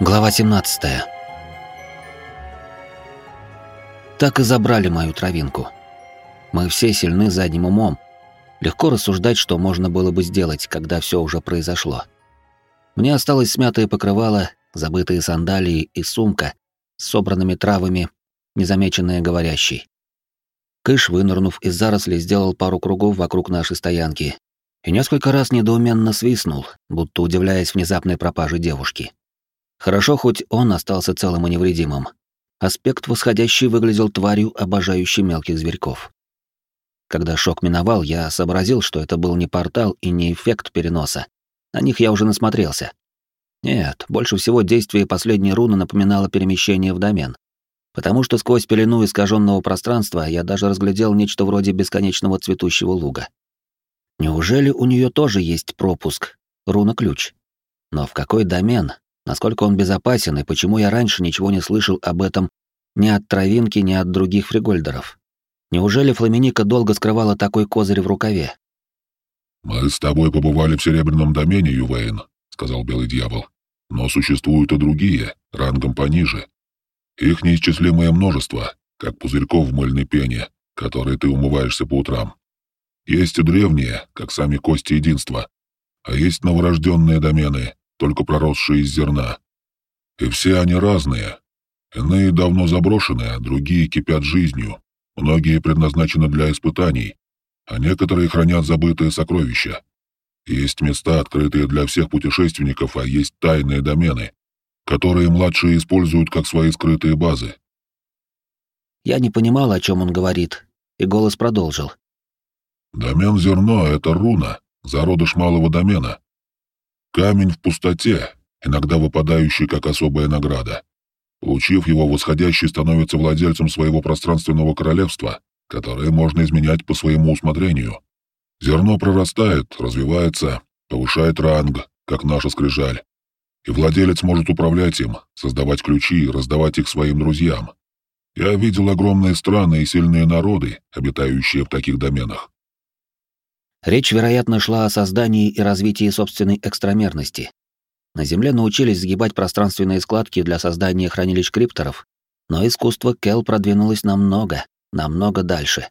Глава 17. Так и забрали мою травинку. Мы все сильны задним умом. Легко рассуждать, что можно было бы сделать, когда все уже произошло. Мне осталось смятое покрывало, забытые сандалии и сумка с собранными травами, незамеченная говорящей. Кыш, вынырнув из зарослей, сделал пару кругов вокруг нашей стоянки и несколько раз недоуменно свистнул, будто удивляясь внезапной пропаже девушки. Хорошо, хоть он остался целым и невредимым. Аспект восходящий выглядел тварью, обожающей мелких зверьков. Когда шок миновал, я сообразил, что это был не портал и не эффект переноса. На них я уже насмотрелся. Нет, больше всего действие последней руны напоминало перемещение в домен. Потому что сквозь пелену искаженного пространства я даже разглядел нечто вроде бесконечного цветущего луга. Неужели у нее тоже есть пропуск, руна-ключ? Но в какой домен, насколько он безопасен и почему я раньше ничего не слышал об этом ни от Травинки, ни от других фригольдеров? Неужели Фламиника долго скрывала такой козырь в рукаве? «Мы с тобой побывали в Серебряном домене, Ювейн», — сказал Белый Дьявол. «Но существуют и другие, рангом пониже. Их неисчислимое множество, как пузырьков в мыльной пене, которые ты умываешься по утрам. Есть и древние, как сами кости единства, а есть новорожденные домены, только проросшие из зерна. И все они разные. Иные давно заброшены, а другие кипят жизнью. Многие предназначены для испытаний, а некоторые хранят забытые сокровища. Есть места, открытые для всех путешественников, а есть тайные домены, которые младшие используют как свои скрытые базы. Я не понимал, о чем он говорит, и голос продолжил. Домен зерно — это руна, зародыш малого домена. Камень в пустоте, иногда выпадающий как особая награда. Получив его, восходящий становится владельцем своего пространственного королевства, которое можно изменять по своему усмотрению. Зерно прорастает, развивается, повышает ранг, как наша скрижаль. И владелец может управлять им, создавать ключи и раздавать их своим друзьям. Я видел огромные страны и сильные народы, обитающие в таких доменах. Речь, вероятно, шла о создании и развитии собственной экстрамерности. На Земле научились сгибать пространственные складки для создания хранилищ крипторов, но искусство Кел продвинулось намного, намного дальше.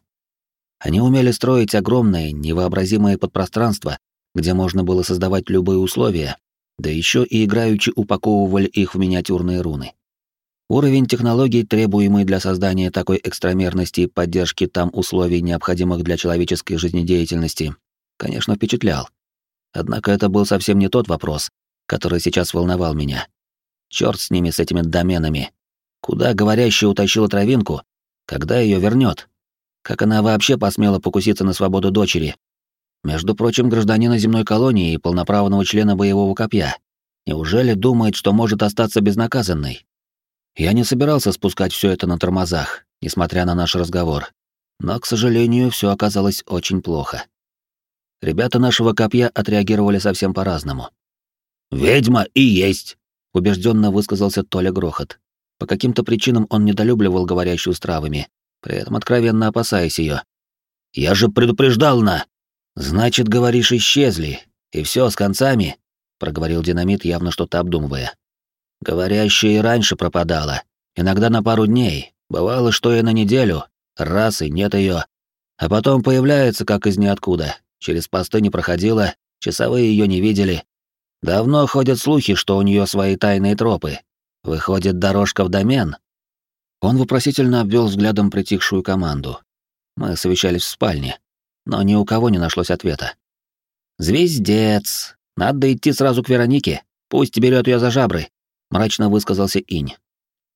Они умели строить огромные, невообразимые подпространства, где можно было создавать любые условия, да еще и играючи упаковывали их в миниатюрные руны. Уровень технологий, требуемый для создания такой экстрамерности и поддержки там условий, необходимых для человеческой жизнедеятельности, конечно, впечатлял. Однако это был совсем не тот вопрос, который сейчас волновал меня. Черт с ними, с этими доменами. Куда говорящая утащила травинку? Когда ее вернет? Как она вообще посмела покуситься на свободу дочери? Между прочим, гражданина земной колонии и полноправного члена боевого копья. Неужели думает, что может остаться безнаказанной? Я не собирался спускать все это на тормозах, несмотря на наш разговор. Но, к сожалению, все оказалось очень плохо. Ребята нашего копья отреагировали совсем по-разному. «Ведьма и есть!» — убежденно высказался Толя Грохот. По каким-то причинам он недолюбливал говорящую с травами, при этом откровенно опасаясь ее. «Я же предупреждал на...» «Значит, говоришь, исчезли, и все с концами?» — проговорил динамит, явно что-то обдумывая. Говорящая и раньше пропадала. Иногда на пару дней. Бывало, что и на неделю. Раз и нет ее. А потом появляется, как из ниоткуда. Через посты не проходила, часовые ее не видели. Давно ходят слухи, что у нее свои тайные тропы. Выходит, дорожка в домен. Он вопросительно обвел взглядом притихшую команду. Мы совещались в спальне, но ни у кого не нашлось ответа. «Звездец! Надо идти сразу к Веронике. Пусть берет ее за жабры мрачно высказался Инь.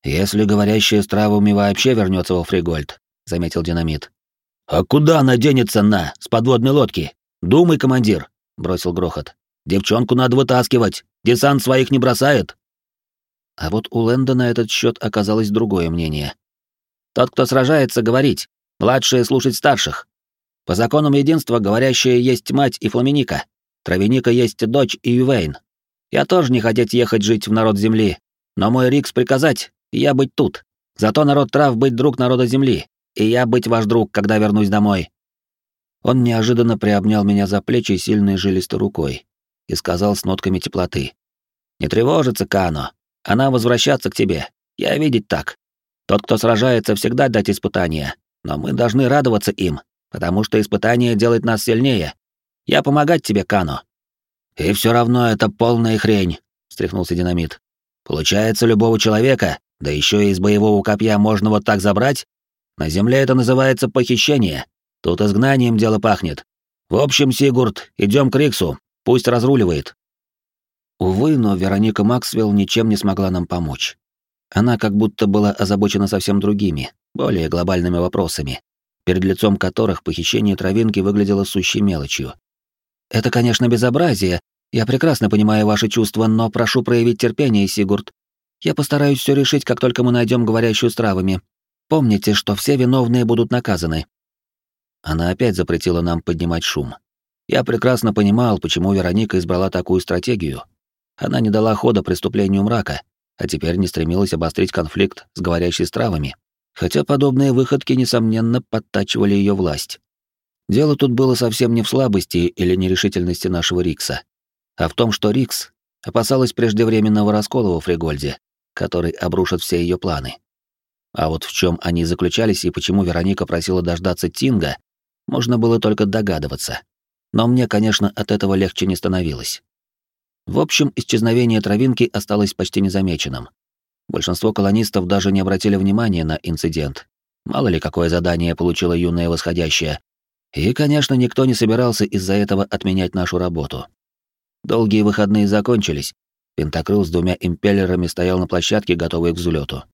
Если говорящая с травами вообще вернется во Фригольд, заметил динамит. А куда она денется на с подводной лодки? Думай, командир, бросил грохот. Девчонку надо вытаскивать. Десант своих не бросает. А вот у Лэнда на этот счет оказалось другое мнение. Тот, кто сражается, говорить, младшие слушать старших. По законам единства говорящая есть мать и Фламиника, Травяника есть дочь и Ювейн, я тоже не хотеть ехать жить в народ земли, но мой Рикс приказать, и я быть тут. Зато народ трав быть друг народа земли, и я быть ваш друг, когда вернусь домой. Он неожиданно приобнял меня за плечи сильной жилистой рукой и сказал с нотками теплоты. «Не тревожиться, Кано. Она возвращаться к тебе. Я видеть так. Тот, кто сражается, всегда дать испытания. Но мы должны радоваться им, потому что испытание делает нас сильнее. Я помогать тебе, Кано». «И все равно это полная хрень», — встряхнулся динамит. «Получается, любого человека, да еще и из боевого копья можно вот так забрать? На земле это называется похищение. Тут изгнанием дело пахнет. В общем, Сигурд, идем к Риксу, пусть разруливает». Увы, но Вероника Максвелл ничем не смогла нам помочь. Она как будто была озабочена совсем другими, более глобальными вопросами, перед лицом которых похищение травинки выглядело сущей мелочью. Это, конечно, безобразие. Я прекрасно понимаю ваши чувства, но прошу проявить терпение, Сигурд. Я постараюсь все решить, как только мы найдем говорящую с травами. Помните, что все виновные будут наказаны. Она опять запретила нам поднимать шум. Я прекрасно понимал, почему Вероника избрала такую стратегию. Она не дала хода преступлению мрака, а теперь не стремилась обострить конфликт с говорящей с травами, хотя подобные выходки, несомненно, подтачивали ее власть. Дело тут было совсем не в слабости или нерешительности нашего Рикса, а в том, что Рикс опасалась преждевременного раскола во Фригольде, который обрушит все ее планы. А вот в чем они заключались и почему Вероника просила дождаться Тинга, можно было только догадываться. Но мне, конечно, от этого легче не становилось. В общем, исчезновение травинки осталось почти незамеченным. Большинство колонистов даже не обратили внимания на инцидент. Мало ли, какое задание получила юная восходящая, и, конечно, никто не собирался из-за этого отменять нашу работу. Долгие выходные закончились. Пентакрыл с двумя импеллерами стоял на площадке, готовый к взлету.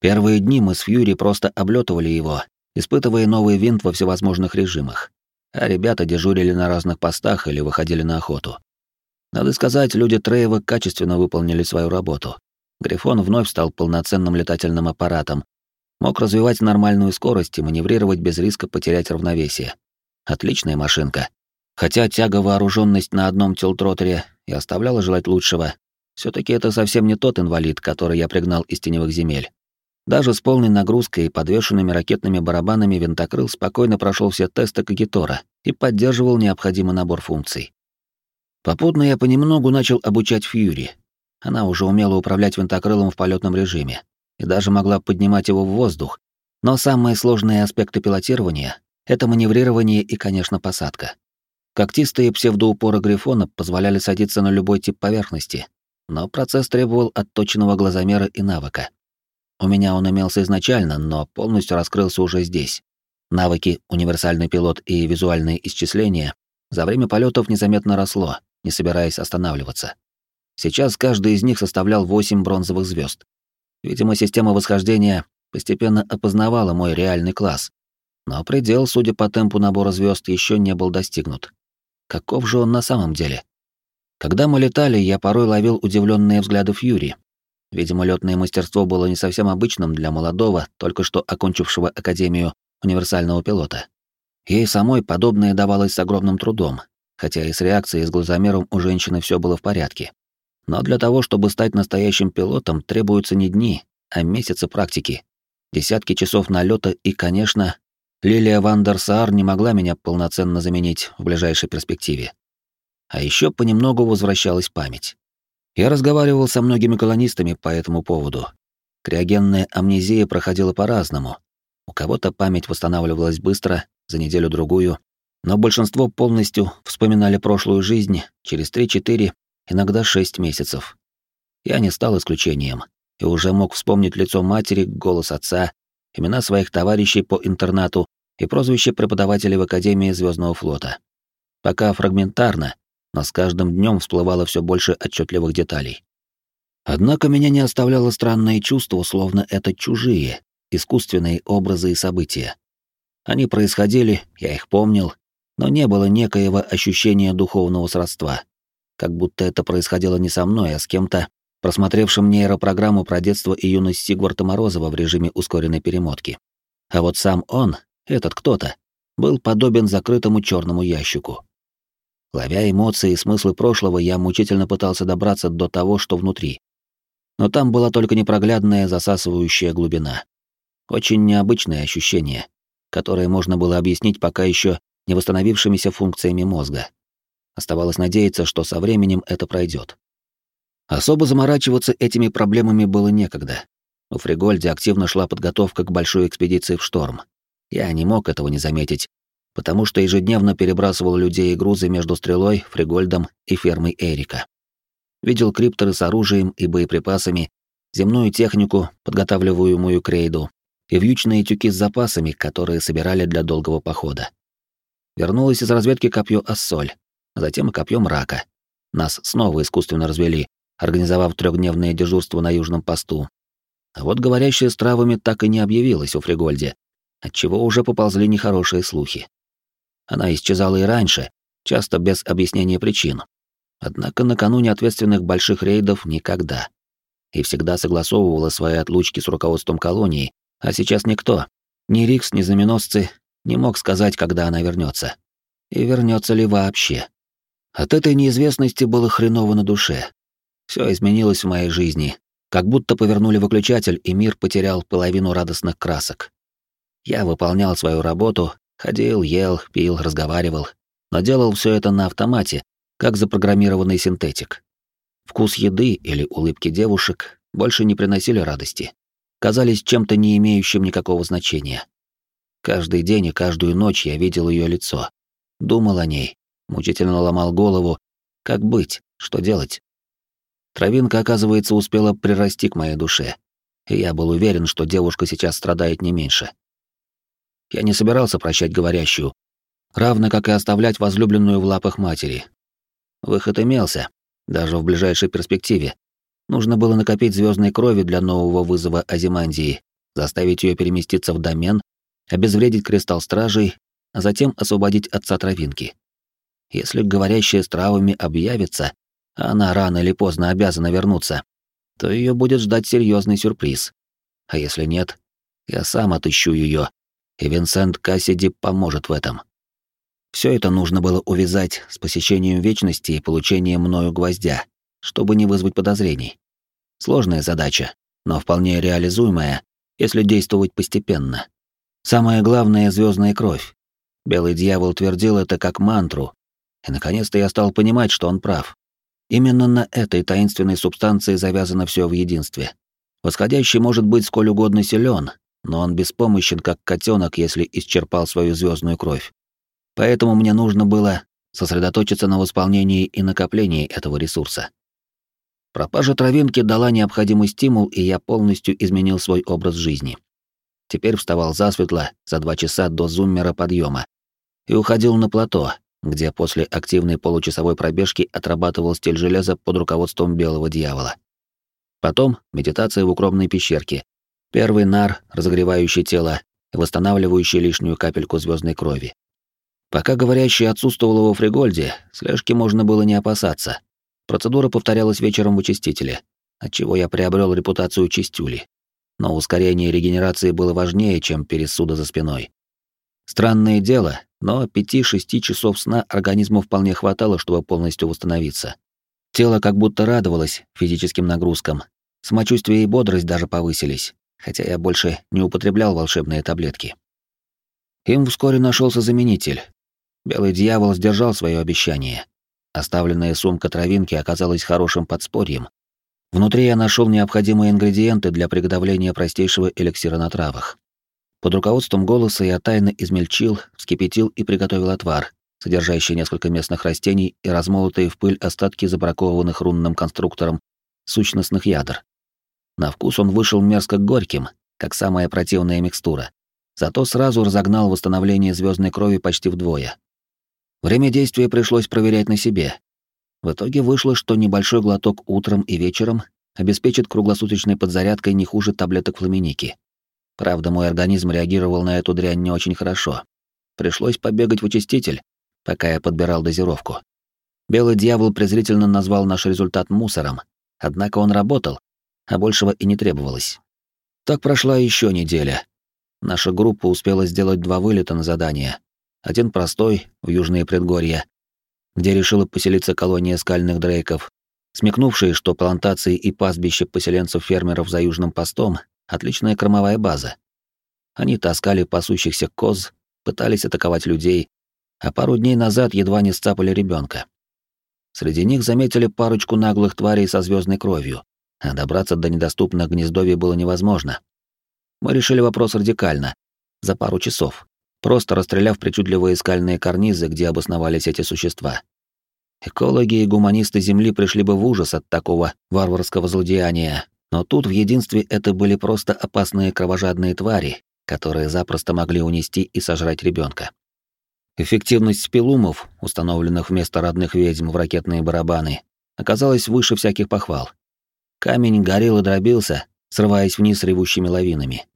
Первые дни мы с Фьюри просто облетывали его, испытывая новый винт во всевозможных режимах. А ребята дежурили на разных постах или выходили на охоту. Надо сказать, люди Треева качественно выполнили свою работу. Грифон вновь стал полноценным летательным аппаратом, мог развивать нормальную скорость и маневрировать без риска потерять равновесие. Отличная машинка. Хотя тяга вооруженность на одном телтротере и оставляла желать лучшего, все таки это совсем не тот инвалид, который я пригнал из теневых земель. Даже с полной нагрузкой и подвешенными ракетными барабанами винтокрыл спокойно прошел все тесты Кагитора и поддерживал необходимый набор функций. Попутно я понемногу начал обучать Фьюри. Она уже умела управлять винтокрылом в полетном режиме и даже могла поднимать его в воздух, но самые сложные аспекты пилотирования это маневрирование и, конечно, посадка. Когтистые псевдоупоры Грифона позволяли садиться на любой тип поверхности, но процесс требовал отточенного глазомера и навыка. У меня он имелся изначально, но полностью раскрылся уже здесь. Навыки «Универсальный пилот» и «Визуальные исчисления» за время полетов незаметно росло, не собираясь останавливаться. Сейчас каждый из них составлял 8 бронзовых звезд. Видимо, система восхождения постепенно опознавала мой реальный класс, но предел, судя по темпу набора звезд, еще не был достигнут. Каков же он на самом деле? Когда мы летали, я порой ловил удивленные взгляды Фьюри. Видимо, летное мастерство было не совсем обычным для молодого, только что окончившего Академию универсального пилота. Ей самой подобное давалось с огромным трудом, хотя и с реакцией с глазомером у женщины все было в порядке. Но для того, чтобы стать настоящим пилотом, требуются не дни, а месяцы практики. Десятки часов налета и, конечно, Лилия Вандерсаар не могла меня полноценно заменить в ближайшей перспективе. А еще понемногу возвращалась память. Я разговаривал со многими колонистами по этому поводу. Криогенная амнезия проходила по-разному. У кого-то память восстанавливалась быстро, за неделю-другую, но большинство полностью вспоминали прошлую жизнь через 3-4, иногда 6 месяцев. Я не стал исключением и уже мог вспомнить лицо матери, голос отца, имена своих товарищей по интернату и прозвище преподавателей в Академии Звездного флота. Пока фрагментарно, но с каждым днем всплывало все больше отчетливых деталей. Однако меня не оставляло странное чувство, словно это чужие, искусственные образы и события. Они происходили, я их помнил, но не было некоего ощущения духовного сродства. Как будто это происходило не со мной, а с кем-то, просмотревшим нейропрограмму про детство и юность Сигварда Морозова в режиме ускоренной перемотки. А вот сам он, этот кто-то, был подобен закрытому черному ящику. Ловя эмоции и смыслы прошлого, я мучительно пытался добраться до того, что внутри. Но там была только непроглядная засасывающая глубина. Очень необычное ощущение, которое можно было объяснить пока еще не восстановившимися функциями мозга. Оставалось надеяться, что со временем это пройдет. Особо заморачиваться этими проблемами было некогда. У Фригольде активно шла подготовка к большой экспедиции в Шторм. Я не мог этого не заметить, потому что ежедневно перебрасывал людей и грузы между Стрелой, Фригольдом и фермой Эрика. Видел крипторы с оружием и боеприпасами, земную технику, подготавливаемую к рейду, и вьючные тюки с запасами, которые собирали для долгого похода. Вернулось из разведки копье Ассоль, а затем и копье Мрака. Нас снова искусственно развели, организовав трехдневное дежурство на южном посту. А вот говорящая с травами так и не объявилась у Фригольде, отчего уже поползли нехорошие слухи. Она исчезала и раньше, часто без объяснения причин. Однако накануне ответственных больших рейдов никогда. И всегда согласовывала свои отлучки с руководством колонии, а сейчас никто, ни Рикс, ни знаменосцы, не мог сказать, когда она вернется. И вернется ли вообще. От этой неизвестности было хреново на душе. Все изменилось в моей жизни, как будто повернули выключатель, и мир потерял половину радостных красок. Я выполнял свою работу, ходил, ел, пил, разговаривал, но делал все это на автомате, как запрограммированный синтетик. Вкус еды или улыбки девушек больше не приносили радости казались чем-то не имеющим никакого значения. Каждый день и каждую ночь я видел ее лицо, думал о ней, мучительно ломал голову, как быть, что делать. Травинка, оказывается, успела прирасти к моей душе, и я был уверен, что девушка сейчас страдает не меньше. Я не собирался прощать говорящую, равно как и оставлять возлюбленную в лапах матери. Выход имелся, даже в ближайшей перспективе, Нужно было накопить звездной крови для нового вызова Азимандии, заставить ее переместиться в домен, обезвредить кристалл стражей, а затем освободить отца травинки. Если говорящая с травами объявится, а она рано или поздно обязана вернуться, то ее будет ждать серьезный сюрприз. А если нет, я сам отыщу ее, и Винсент Кассиди поможет в этом. Все это нужно было увязать с посещением вечности и получением мною гвоздя, чтобы не вызвать подозрений. Сложная задача, но вполне реализуемая, если действовать постепенно. Самое главное — звездная кровь. Белый дьявол твердил это как мантру, и наконец-то я стал понимать, что он прав. Именно на этой таинственной субстанции завязано все в единстве. Восходящий может быть сколь угодно силен, но он беспомощен, как котенок, если исчерпал свою звездную кровь. Поэтому мне нужно было сосредоточиться на восполнении и накоплении этого ресурса. Пропажа травинки дала необходимый стимул, и я полностью изменил свой образ жизни. Теперь вставал засветло за два часа до зуммера подъема и уходил на плато, где после активной получасовой пробежки отрабатывал стиль железа под руководством белого дьявола. Потом медитация в укромной пещерке. Первый нар, разогревающий тело и восстанавливающий лишнюю капельку звездной крови. Пока говорящий отсутствовал во Фригольде, слежки можно было не опасаться, Процедура повторялась вечером в очистителе, отчего я приобрел репутацию чистюли. Но ускорение регенерации было важнее, чем пересуда за спиной. Странное дело, но 5-6 часов сна организму вполне хватало, чтобы полностью восстановиться. Тело как будто радовалось физическим нагрузкам. Самочувствие и бодрость даже повысились, хотя я больше не употреблял волшебные таблетки. Им вскоре нашелся заменитель. Белый дьявол сдержал свое обещание. Оставленная сумка травинки оказалась хорошим подспорьем. Внутри я нашел необходимые ингредиенты для приготовления простейшего эликсира на травах. Под руководством голоса я тайно измельчил, вскипятил и приготовил отвар, содержащий несколько местных растений и размолотые в пыль остатки забракованных рунным конструктором сущностных ядр. На вкус он вышел мерзко горьким, как самая противная микстура. Зато сразу разогнал восстановление звездной крови почти вдвое. Время действия пришлось проверять на себе. В итоге вышло, что небольшой глоток утром и вечером обеспечит круглосуточной подзарядкой не хуже таблеток фламиники. Правда, мой организм реагировал на эту дрянь не очень хорошо. Пришлось побегать в очиститель, пока я подбирал дозировку. Белый дьявол презрительно назвал наш результат мусором, однако он работал, а большего и не требовалось. Так прошла еще неделя. Наша группа успела сделать два вылета на задание, один простой, в южные предгорья, где решила поселиться колония скальных дрейков, смекнувшие, что плантации и пастбища поселенцев-фермеров за южным постом — отличная кормовая база. Они таскали пасущихся коз, пытались атаковать людей, а пару дней назад едва не сцапали ребенка. Среди них заметили парочку наглых тварей со звездной кровью, а добраться до недоступных гнездовий было невозможно. Мы решили вопрос радикально, за пару часов, просто расстреляв причудливые скальные карнизы, где обосновались эти существа. Экологи и гуманисты Земли пришли бы в ужас от такого варварского злодеяния, но тут в единстве это были просто опасные кровожадные твари, которые запросто могли унести и сожрать ребенка. Эффективность спилумов, установленных вместо родных ведьм в ракетные барабаны, оказалась выше всяких похвал. Камень горел и дробился, срываясь вниз ревущими лавинами.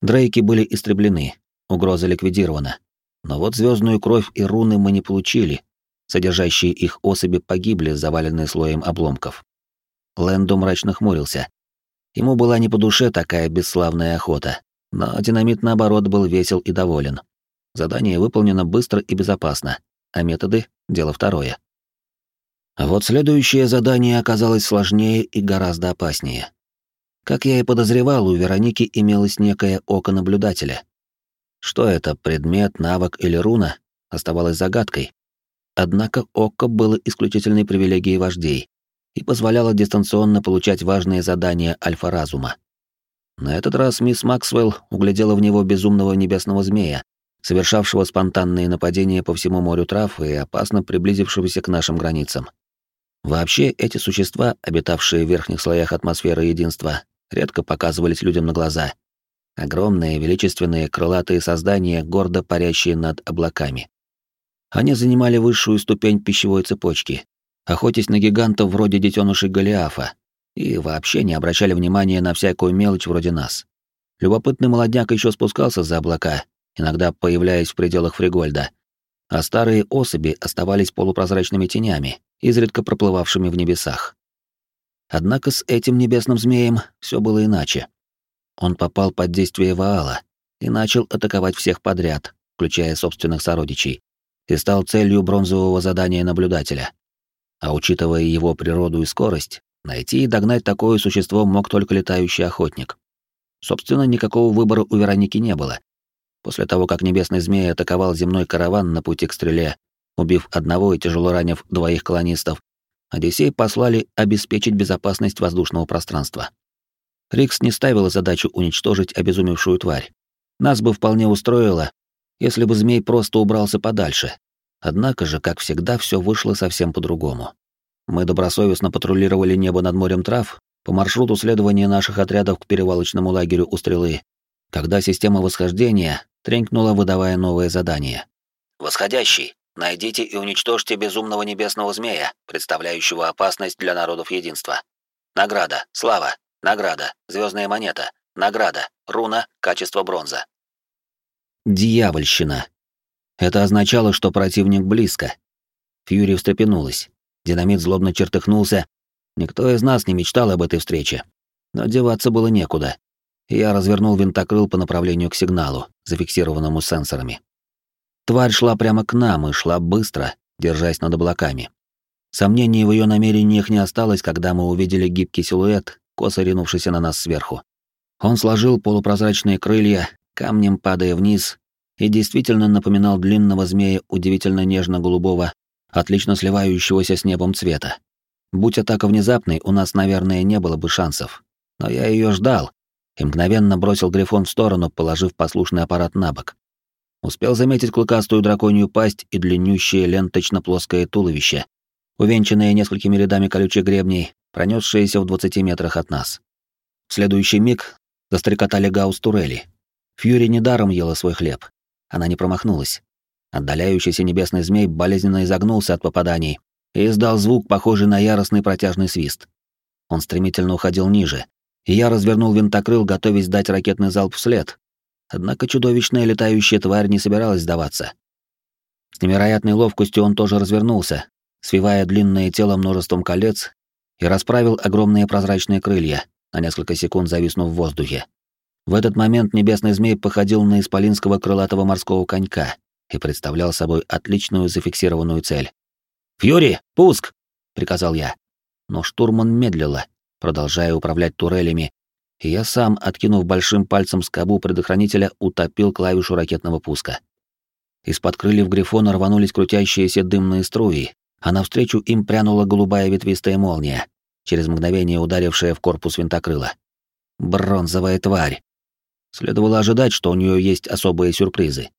Дрейки были истреблены, угроза ликвидирована. Но вот звездную кровь и руны мы не получили, содержащие их особи погибли, заваленные слоем обломков. Лэнду мрачно хмурился. Ему была не по душе такая бесславная охота, но динамит, наоборот, был весел и доволен. Задание выполнено быстро и безопасно, а методы — дело второе. Вот следующее задание оказалось сложнее и гораздо опаснее. Как я и подозревал, у Вероники имелось некое око наблюдателя. Что это, предмет, навык или руна, оставалось загадкой, Однако ОККО было исключительной привилегией вождей и позволяло дистанционно получать важные задания альфа-разума. На этот раз мисс Максвелл углядела в него безумного небесного змея, совершавшего спонтанные нападения по всему морю трав и опасно приблизившегося к нашим границам. Вообще, эти существа, обитавшие в верхних слоях атмосферы единства, редко показывались людям на глаза. Огромные, величественные, крылатые создания, гордо парящие над облаками. Они занимали высшую ступень пищевой цепочки, охотясь на гигантов вроде детенышей Голиафа, и вообще не обращали внимания на всякую мелочь вроде нас. Любопытный молодняк еще спускался за облака, иногда появляясь в пределах Фригольда, а старые особи оставались полупрозрачными тенями, изредка проплывавшими в небесах. Однако с этим небесным змеем все было иначе. Он попал под действие Ваала и начал атаковать всех подряд, включая собственных сородичей, и стал целью бронзового задания наблюдателя. А учитывая его природу и скорость, найти и догнать такое существо мог только летающий охотник. Собственно, никакого выбора у Вероники не было. После того, как небесный змей атаковал земной караван на пути к стреле, убив одного и тяжело ранив двоих колонистов, Одиссей послали обеспечить безопасность воздушного пространства. Рикс не ставила задачу уничтожить обезумевшую тварь. Нас бы вполне устроило, если бы змей просто убрался подальше. Однако же, как всегда, все вышло совсем по-другому. Мы добросовестно патрулировали небо над морем трав по маршруту следования наших отрядов к перевалочному лагерю у стрелы, когда система восхождения тренькнула, выдавая новое задание. «Восходящий, найдите и уничтожьте безумного небесного змея, представляющего опасность для народов единства. Награда, слава, награда, звездная монета, награда, руна, качество бронза. Дьявольщина. Это означало, что противник близко. Фьюри встрепенулась. Динамит злобно чертыхнулся. Никто из нас не мечтал об этой встрече. Но деваться было некуда. Я развернул винтокрыл по направлению к сигналу, зафиксированному сенсорами. Тварь шла прямо к нам и шла быстро, держась над облаками. Сомнений в ее намерениях не осталось, когда мы увидели гибкий силуэт, косо ринувшийся на нас сверху. Он сложил полупрозрачные крылья камнем падая вниз, и действительно напоминал длинного змея удивительно нежно-голубого, отлично сливающегося с небом цвета. Будь атака внезапной, у нас, наверное, не было бы шансов. Но я ее ждал и мгновенно бросил Грифон в сторону, положив послушный аппарат на бок. Успел заметить клыкастую драконью пасть и длиннющее ленточно-плоское туловище, увенчанное несколькими рядами колючих гребней, пронесшееся в 20 метрах от нас. В следующий миг застрекотали гаусс-турели, Фьюри недаром ела свой хлеб. Она не промахнулась. Отдаляющийся небесный змей болезненно изогнулся от попаданий и издал звук, похожий на яростный протяжный свист. Он стремительно уходил ниже, и я развернул винтокрыл, готовясь дать ракетный залп вслед. Однако чудовищная летающая тварь не собиралась сдаваться. С невероятной ловкостью он тоже развернулся, свивая длинное тело множеством колец и расправил огромные прозрачные крылья, на несколько секунд зависнув в воздухе. В этот момент небесный змей походил на исполинского крылатого морского конька и представлял собой отличную зафиксированную цель. «Фьюри, пуск!» — приказал я. Но штурман медлила, продолжая управлять турелями, и я сам, откинув большим пальцем скобу предохранителя, утопил клавишу ракетного пуска. Из-под крыльев Грифона рванулись крутящиеся дымные струи, а навстречу им прянула голубая ветвистая молния, через мгновение ударившая в корпус винтокрыла. Бронзовая тварь. Следовало ожидать, что у нее есть особые сюрпризы.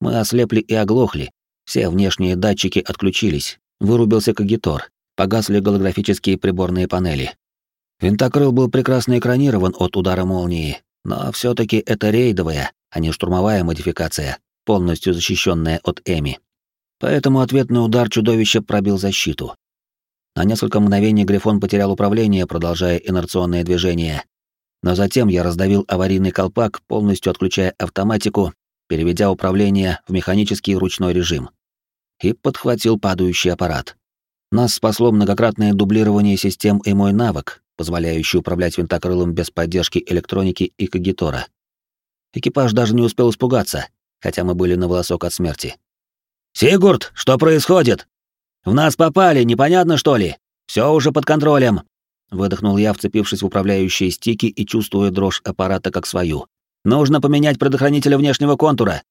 Мы ослепли и оглохли, все внешние датчики отключились, вырубился кагитор, погасли голографические приборные панели. Винтокрыл был прекрасно экранирован от удара молнии, но все таки это рейдовая, а не штурмовая модификация, полностью защищенная от Эми. Поэтому ответный удар чудовища пробил защиту. На несколько мгновений Грифон потерял управление, продолжая инерционное движение. Но затем я раздавил аварийный колпак, полностью отключая автоматику, переведя управление в механический ручной режим. И подхватил падающий аппарат. Нас спасло многократное дублирование систем и мой навык, позволяющий управлять винтокрылом без поддержки электроники и кагитора. Экипаж даже не успел испугаться, хотя мы были на волосок от смерти. «Сигурд, что происходит? В нас попали, непонятно что ли? Все уже под контролем!» Выдохнул я, вцепившись в управляющие стики и чувствуя дрожь аппарата как свою. «Нужно поменять предохранителя внешнего контура!»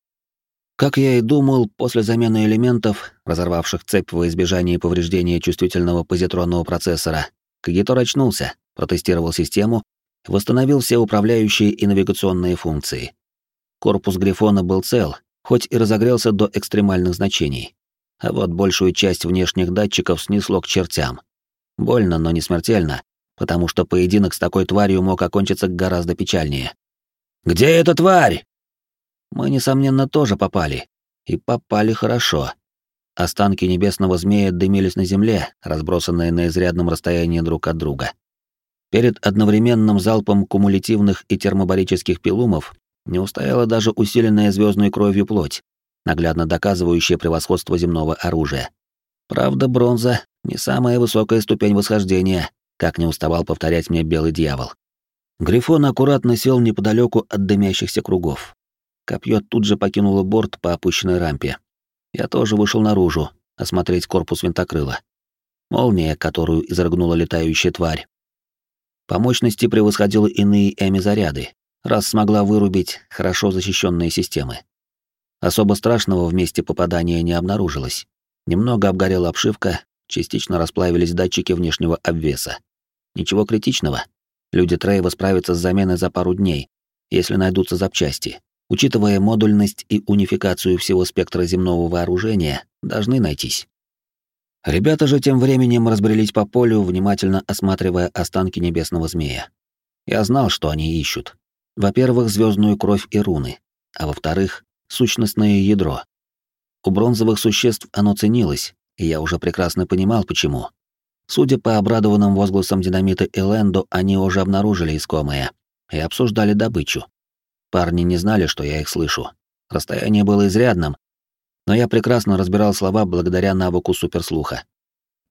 Как я и думал, после замены элементов, разорвавших цепь во избежание повреждения чувствительного позитронного процессора, Кагитор очнулся, протестировал систему, восстановил все управляющие и навигационные функции. Корпус Грифона был цел, хоть и разогрелся до экстремальных значений. А вот большую часть внешних датчиков снесло к чертям. Больно, но не смертельно, потому что поединок с такой тварью мог окончиться гораздо печальнее. «Где эта тварь?» Мы, несомненно, тоже попали. И попали хорошо. Останки небесного змея дымились на земле, разбросанные на изрядном расстоянии друг от друга. Перед одновременным залпом кумулятивных и термобарических пилумов не устояла даже усиленная звездной кровью плоть, наглядно доказывающая превосходство земного оружия. Правда, бронза — не самая высокая ступень восхождения, как не уставал повторять мне белый дьявол. Грифон аккуратно сел неподалеку от дымящихся кругов. Копье тут же покинуло борт по опущенной рампе. Я тоже вышел наружу, осмотреть корпус винтокрыла. Молния, которую изрыгнула летающая тварь. По мощности превосходила иные эми-заряды, раз смогла вырубить хорошо защищенные системы. Особо страшного в месте попадания не обнаружилось. Немного обгорела обшивка, частично расплавились датчики внешнего обвеса. Ничего критичного. Люди Трейва справятся с заменой за пару дней, если найдутся запчасти. Учитывая модульность и унификацию всего спектра земного вооружения, должны найтись. Ребята же тем временем разбрелись по полю, внимательно осматривая останки небесного змея. Я знал, что они ищут. Во-первых, звездную кровь и руны, а во-вторых, сущностное ядро. У бронзовых существ оно ценилось, и я уже прекрасно понимал, почему. Судя по обрадованным возгласам динамита и Лэндо, они уже обнаружили искомое и обсуждали добычу. Парни не знали, что я их слышу. Расстояние было изрядным, но я прекрасно разбирал слова благодаря навыку суперслуха.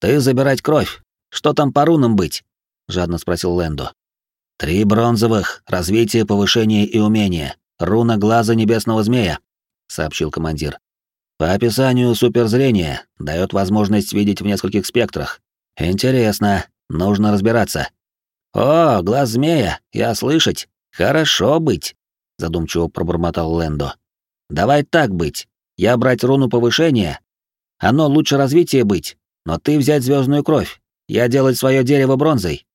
«Ты забирать кровь! Что там по рунам быть?» — жадно спросил Лэндо. «Три бронзовых, развитие, повышение и умение, руна глаза небесного змея», — сообщил командир. «По описанию суперзрение дает возможность видеть в нескольких спектрах. Интересно, нужно разбираться». «О, глаз змея, я слышать. Хорошо быть» задумчиво пробормотал Лэндо. Давай так быть. Я брать руну повышения. Оно лучше развития быть, но ты взять звездную кровь. Я делать свое дерево бронзой.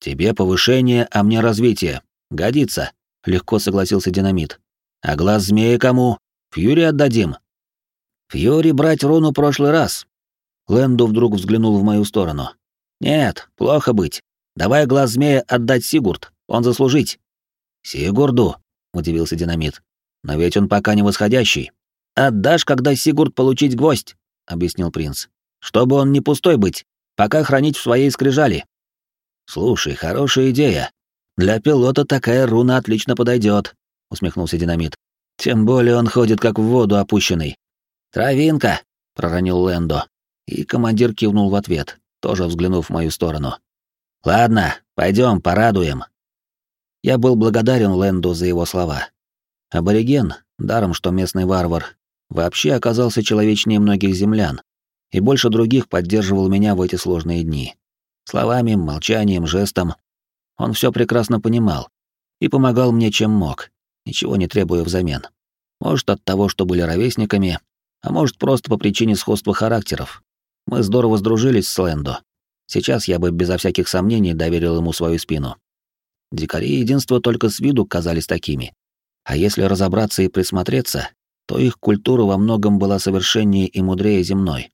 Тебе повышение, а мне развитие. Годится, легко согласился Динамит. А глаз змея кому? Фьюри отдадим. Фьюри брать руну прошлый раз. Лэндо вдруг взглянул в мою сторону. Нет, плохо быть. Давай глаз змея отдать Сигурд, он заслужить. Сигурду, — удивился Динамит. «Но ведь он пока не восходящий. Отдашь, когда Сигурд получить гвоздь», — объяснил принц. «Чтобы он не пустой быть, пока хранить в своей скрижали». «Слушай, хорошая идея. Для пилота такая руна отлично подойдет», — усмехнулся Динамит. «Тем более он ходит как в воду опущенный». «Травинка», — проронил Лэндо. И командир кивнул в ответ, тоже взглянув в мою сторону. «Ладно, пойдем, порадуем». Я был благодарен Лэнду за его слова. Абориген, даром что местный варвар, вообще оказался человечнее многих землян и больше других поддерживал меня в эти сложные дни. Словами, молчанием, жестом. Он все прекрасно понимал и помогал мне чем мог, ничего не требуя взамен. Может, от того, что были ровесниками, а может, просто по причине сходства характеров. Мы здорово сдружились с Лэндо. Сейчас я бы безо всяких сомнений доверил ему свою спину. Дикари единства только с виду казались такими. А если разобраться и присмотреться, то их культура во многом была совершеннее и мудрее земной.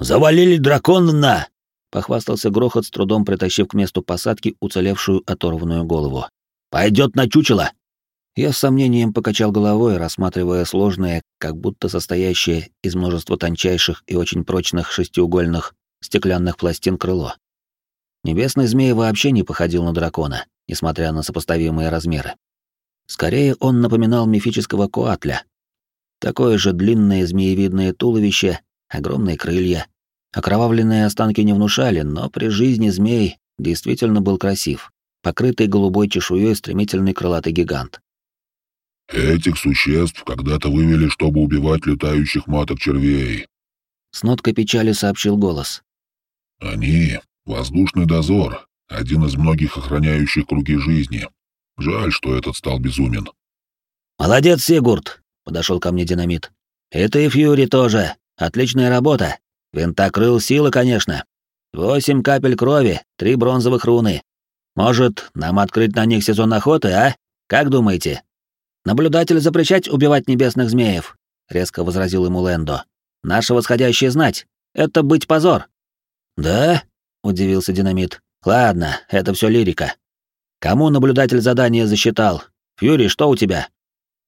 «Завалили дракона на!» — похвастался Грохот, с трудом притащив к месту посадки уцелевшую оторванную голову. «Пойдет на чучело!» Я с сомнением покачал головой, рассматривая сложное, как будто состоящее из множества тончайших и очень прочных шестиугольных стеклянных пластин крыло. Небесный змей вообще не походил на дракона, несмотря на сопоставимые размеры. Скорее, он напоминал мифического коатля. Такое же длинное змеевидное туловище, огромные крылья. Окровавленные останки не внушали, но при жизни змей действительно был красив, покрытый голубой чешуей стремительный крылатый гигант. «Этих существ когда-то вывели, чтобы убивать летающих маток червей», — с ноткой печали сообщил голос. «Они — воздушный дозор, один из многих охраняющих круги жизни. Жаль, что этот стал безумен». «Молодец, Сигурд!» — подошел ко мне динамит. «И ты, Фьюри, тоже. Отличная работа. Винтокрыл сила, конечно. Восемь капель крови, три бронзовых руны. Может, нам открыть на них сезон охоты, а? Как думаете?» «Наблюдатель запрещать убивать небесных змеев», — резко возразил ему Лэндо. «Наша восходящая знать. Это быть позор». «Да?» — удивился Динамит. «Ладно, это все лирика. Кому наблюдатель задание засчитал? Фьюри, что у тебя?»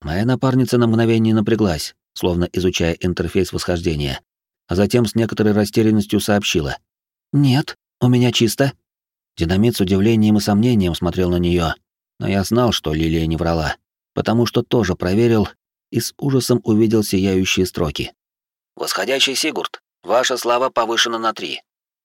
Моя напарница на мгновение напряглась, словно изучая интерфейс восхождения, а затем с некоторой растерянностью сообщила. «Нет, у меня чисто». Динамит с удивлением и сомнением смотрел на нее, но я знал, что Лилия не врала потому что тоже проверил и с ужасом увидел сияющие строки. «Восходящий Сигурд, ваша слава повышена на три.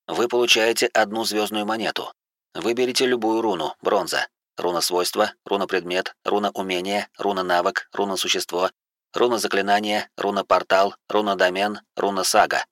Вы получаете одну звездную монету. Выберите любую руну, бронза. Руна свойства, руна предмет, руна умения, руна навык, руна существо, руна заклинание, руна портал, руна домен, руна сага.